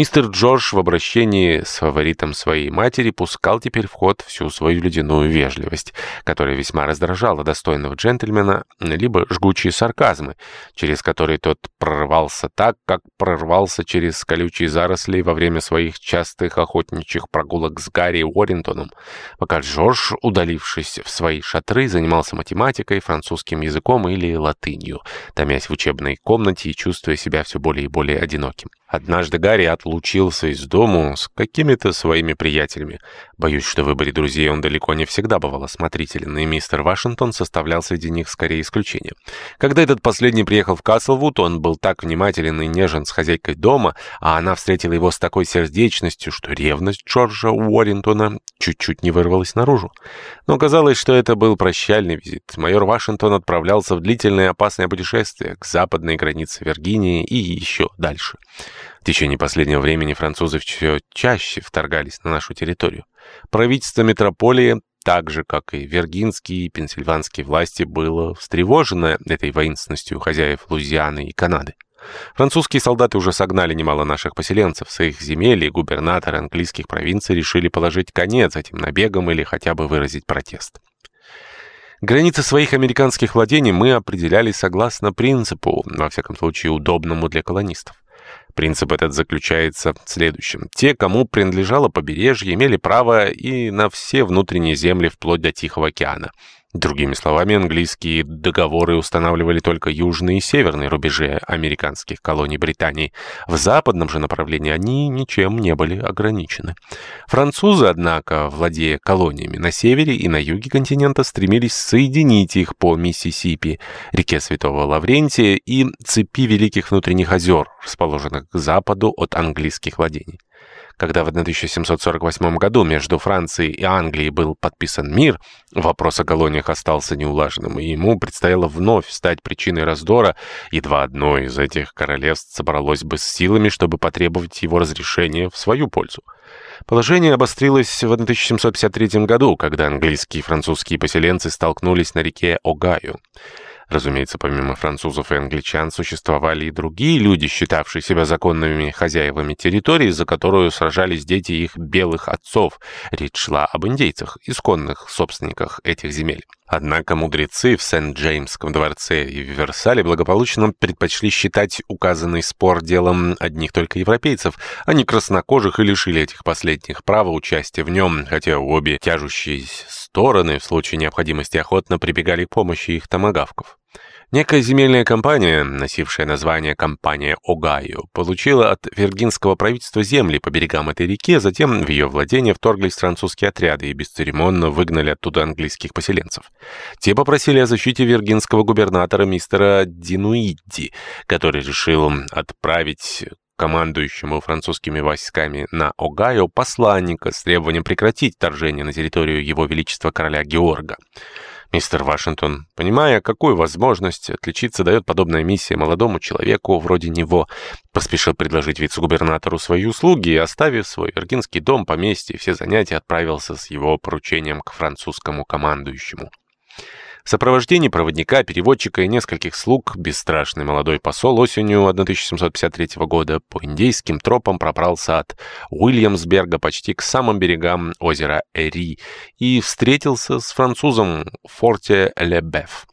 Мистер Джордж в обращении с фаворитом своей матери пускал теперь в ход всю свою ледяную вежливость, которая весьма раздражала достойного джентльмена, либо жгучие сарказмы, через которые тот прорвался так, как прорвался через колючие заросли во время своих частых охотничьих прогулок с Гарри Уоррентоном, пока Джордж, удалившись в свои шатры, занимался математикой, французским языком или латынью, томясь в учебной комнате и чувствуя себя все более и более одиноким. Однажды Гарри отлучился из дому с какими-то своими приятелями. Боюсь, что в выборе друзей он далеко не всегда бывал осмотрителен, и мистер Вашингтон составлял среди них скорее исключение. Когда этот последний приехал в Каслвуд, он был так внимателен и нежен с хозяйкой дома, а она встретила его с такой сердечностью, что ревность Джорджа Уоррентона чуть-чуть не вырвалась наружу. Но казалось, что это был прощальный визит. Майор Вашингтон отправлялся в длительное опасное путешествие к западной границе Виргинии и еще дальше. В течение последнего времени французы все чаще вторгались на нашу территорию. Правительство метрополии, так же, как и виргинские и пенсильванские власти, было встревожено этой воинственностью хозяев Лузианы и Канады. Французские солдаты уже согнали немало наших поселенцев с их земель, и губернаторы английских провинций решили положить конец этим набегам или хотя бы выразить протест. Границы своих американских владений мы определяли согласно принципу, во всяком случае удобному для колонистов. Принцип этот заключается в следующем. Те, кому принадлежало побережье, имели право и на все внутренние земли вплоть до Тихого океана. Другими словами, английские договоры устанавливали только южные и северные рубежи американских колоний Британии. В западном же направлении они ничем не были ограничены. Французы, однако, владея колониями на севере и на юге континента, стремились соединить их по Миссисипи, реке Святого Лаврентия и цепи Великих внутренних озер, расположенных к западу от английских владений. Когда в 1748 году между Францией и Англией был подписан мир, вопрос о колониях остался неулаженным, и ему предстояло вновь стать причиной раздора, едва одно из этих королевств собралось бы с силами, чтобы потребовать его разрешения в свою пользу. Положение обострилось в 1753 году, когда английские и французские поселенцы столкнулись на реке Огайо. Разумеется, помимо французов и англичан существовали и другие люди, считавшие себя законными хозяевами территории, за которую сражались дети их белых отцов. Речь шла об индейцах, исконных собственниках этих земель. Однако мудрецы в Сент-Джеймском дворце и в Версале благополучно предпочли считать указанный спор делом одних только европейцев, а не краснокожих и лишили этих последних права участия в нем, хотя обе тяжущиеся стороны в случае необходимости охотно прибегали к помощи их томагавков. Некая земельная компания, носившая название «Компания Огайо», получила от виргинского правительства земли по берегам этой реки, а затем в ее владение вторглись французские отряды и бесцеремонно выгнали оттуда английских поселенцев. Те попросили о защите виргинского губернатора мистера Динуидди, который решил отправить командующему французскими войсками на Огайо посланника с требованием прекратить вторжение на территорию его величества короля Георга. Мистер Вашингтон, понимая, какую возможность отличиться дает подобная миссия молодому человеку вроде него, поспешил предложить вице-губернатору свои услуги и, оставив свой виргинский дом, поместье все занятия, отправился с его поручением к французскому командующему. В сопровождении проводника, переводчика и нескольких слуг бесстрашный молодой посол осенью 1753 года по индейским тропам пробрался от Уильямсберга почти к самым берегам озера Эри и встретился с французом в форте Лебеф.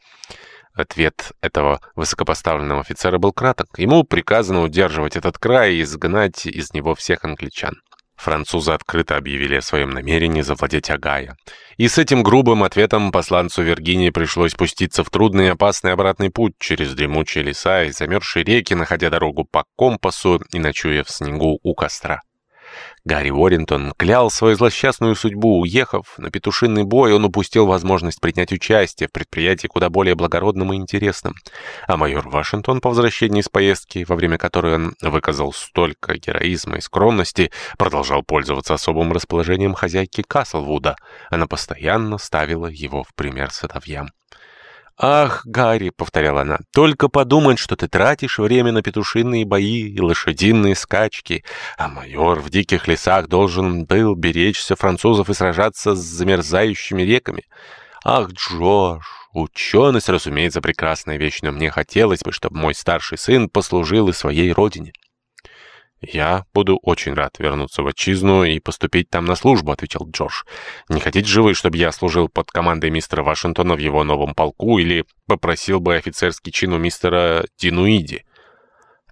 Ответ этого высокопоставленного офицера был краток. Ему приказано удерживать этот край и изгнать из него всех англичан. Французы открыто объявили о своем намерении завладеть Агая. И с этим грубым ответом посланцу Виргинии пришлось пуститься в трудный и опасный обратный путь через дремучие леса и замерзшие реки, находя дорогу по компасу и ночуя в снегу у костра. Гарри Уоррентон клял свою злосчастную судьбу. Уехав на петушиный бой, он упустил возможность принять участие в предприятии куда более благородном и интересном. А майор Вашингтон по возвращении из поездки, во время которой он выказал столько героизма и скромности, продолжал пользоваться особым расположением хозяйки Каслвуда. Она постоянно ставила его в пример сыновьям. «Ах, Гарри», — повторяла она, — «только подумать, что ты тратишь время на петушиные бои и лошадиные скачки, а майор в диких лесах должен был беречься французов и сражаться с замерзающими реками. Ах, Джош, ученость, разумеется, прекрасная вещь, но мне хотелось бы, чтобы мой старший сын послужил и своей родине». «Я буду очень рад вернуться в отчизну и поступить там на службу», — ответил Джордж. «Не хотите же вы, чтобы я служил под командой мистера Вашингтона в его новом полку или попросил бы офицерский чин у мистера Динуиди?»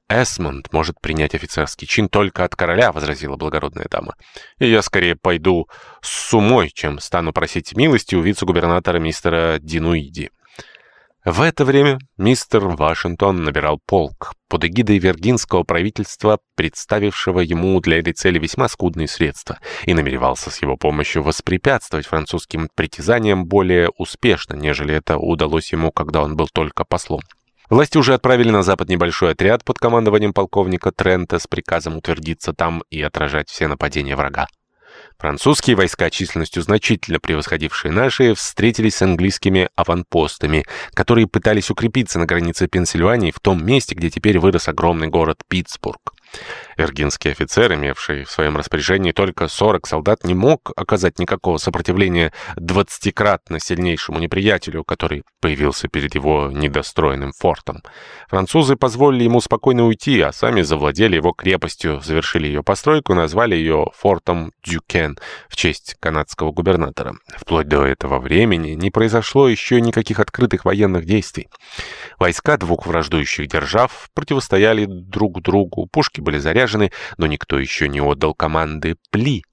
«Эсмонд может принять офицерский чин только от короля», — возразила благородная дама. «И я скорее пойду с умой, чем стану просить милости у вице-губернатора мистера Динуиди». В это время мистер Вашингтон набирал полк под эгидой виргинского правительства, представившего ему для этой цели весьма скудные средства, и намеревался с его помощью воспрепятствовать французским притязаниям более успешно, нежели это удалось ему, когда он был только послом. Власти уже отправили на запад небольшой отряд под командованием полковника Трента с приказом утвердиться там и отражать все нападения врага. Французские войска, численностью значительно превосходившие наши, встретились с английскими аванпостами, которые пытались укрепиться на границе Пенсильвании в том месте, где теперь вырос огромный город Питтсбург. Виргинский офицер, имевший в своем распоряжении только 40 солдат, не мог оказать никакого сопротивления двадцатикратно сильнейшему неприятелю, который появился перед его недостроенным фортом. Французы позволили ему спокойно уйти, а сами завладели его крепостью, завершили ее постройку назвали ее фортом Дюкен в честь канадского губернатора. Вплоть до этого времени не произошло еще никаких открытых военных действий. Войска двух враждующих держав противостояли друг другу, пушки были заряжены, но никто еще не отдал команды «Пли»,